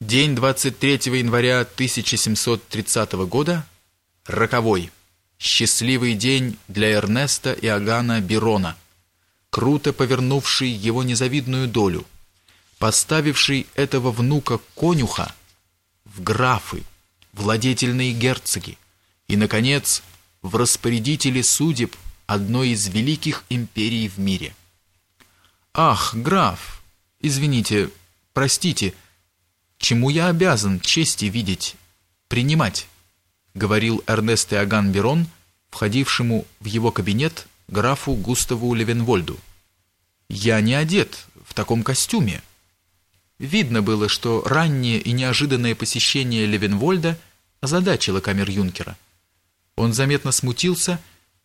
День 23 января 1730 года – роковой, счастливый день для Эрнеста Иоганна Бирона, круто повернувший его незавидную долю, поставивший этого внука-конюха в графы, владетельные герцоги и, наконец, в распорядители судеб одной из великих империй в мире. «Ах, граф, извините, простите, — чему я обязан чести видеть, принимать, говорил Эрнест Иоганн Берон, входившему в его кабинет графу Густаву Левенвольду. Я не одет в таком костюме. Видно было, что раннее и неожиданное посещение Левенвольда озадачило камер-юнкера. Он заметно смутился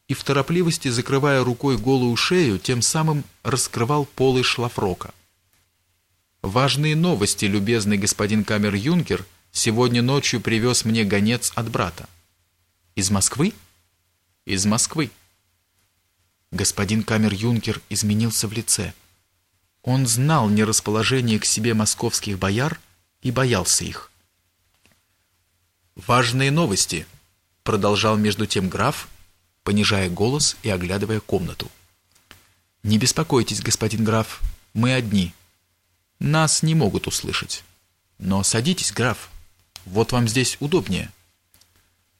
и в торопливости, закрывая рукой голую шею, тем самым раскрывал полы шлафрока. Важные новости, любезный господин камер-юнкер, сегодня ночью привез мне гонец от брата. Из Москвы? Из Москвы. Господин камер-юнкер изменился в лице. Он знал нерасположение к себе московских бояр и боялся их. «Важные новости», — продолжал между тем граф, понижая голос и оглядывая комнату. «Не беспокойтесь, господин граф, мы одни». Нас не могут услышать. Но садитесь, граф. Вот вам здесь удобнее.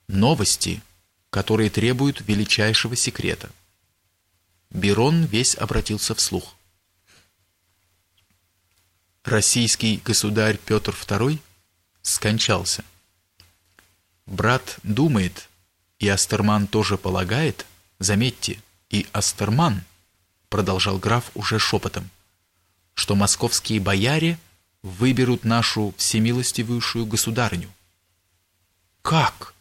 Новости, которые требуют величайшего секрета. Берон весь обратился вслух. Российский государь Петр II скончался. Брат думает, и Астерман тоже полагает, заметьте, и Астерман, продолжал граф уже шепотом, что московские бояре выберут нашу всемилостивейшую государыню. Как?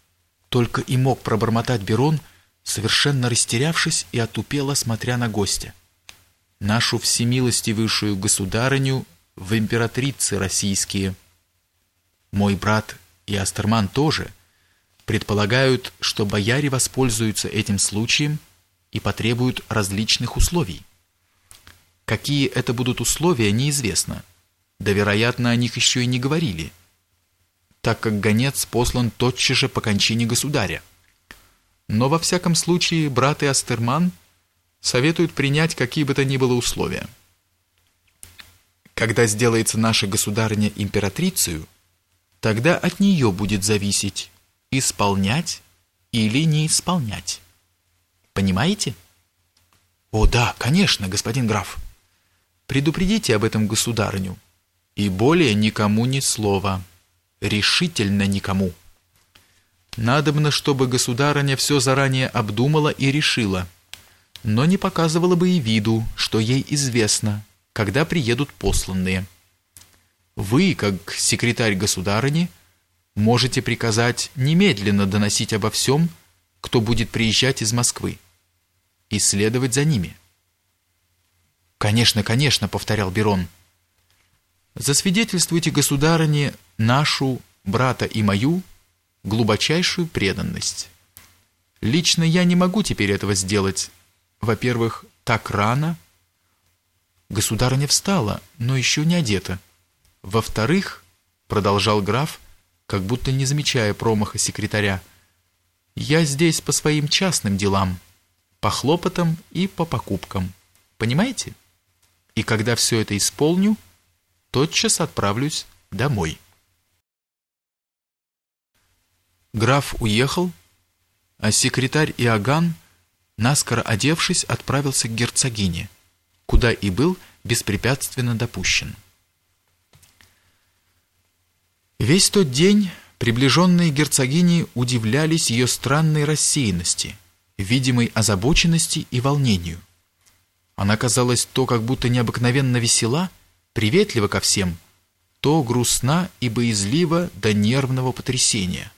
Только и мог пробормотать Берон, совершенно растерявшись и отупело смотря на гостя. Нашу всемилостивейшую государыню в императрицы российские. Мой брат и Астерман тоже предполагают, что бояре воспользуются этим случаем и потребуют различных условий. Какие это будут условия, неизвестно. Да, вероятно, о них еще и не говорили, так как гонец послан тотчас же по кончине государя. Но во всяком случае брат и Астерман советуют принять какие бы то ни было условия. Когда сделается наша государыня императрицей, тогда от нее будет зависеть, исполнять или не исполнять. Понимаете? О да, конечно, господин граф. Предупредите об этом государыню. И более никому ни слова. Решительно никому. Надобно, чтобы государыня все заранее обдумала и решила, но не показывала бы и виду, что ей известно, когда приедут посланные. Вы, как секретарь государыни, можете приказать немедленно доносить обо всем, кто будет приезжать из Москвы, и следовать за ними. «Конечно, конечно», — повторял Берон. «Засвидетельствуйте, государыне, нашу, брата и мою, глубочайшую преданность. Лично я не могу теперь этого сделать. Во-первых, так рано. Государыня встала, но еще не одета. Во-вторых, продолжал граф, как будто не замечая промаха секретаря, я здесь по своим частным делам, по хлопотам и по покупкам. Понимаете?» И когда все это исполню, тотчас отправлюсь домой. Граф уехал, а секретарь Иоганн, наскоро одевшись, отправился к герцогине, куда и был беспрепятственно допущен. Весь тот день приближенные герцогини удивлялись ее странной рассеянности, видимой озабоченности и волнению. Она казалась то как будто необыкновенно весела, приветлива ко всем, то грустна и боязлива до нервного потрясения.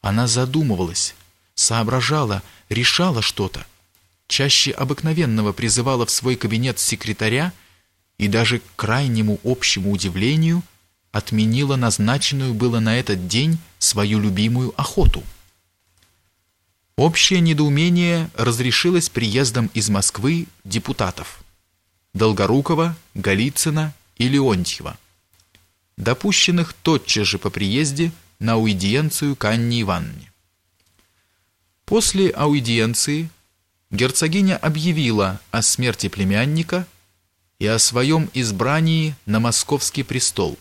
Она задумывалась, соображала, решала что-то, чаще обыкновенного призывала в свой кабинет секретаря и даже к крайнему общему удивлению отменила назначенную было на этот день свою любимую охоту. Общее недоумение разрешилось приездом из Москвы депутатов Долгорукова, Голицына и Леонтьева. допущенных тотчас же по приезде на аудиенцию к Анне Ивановне. После аудиенции герцогиня объявила о смерти племянника и о своем избрании на московский престол.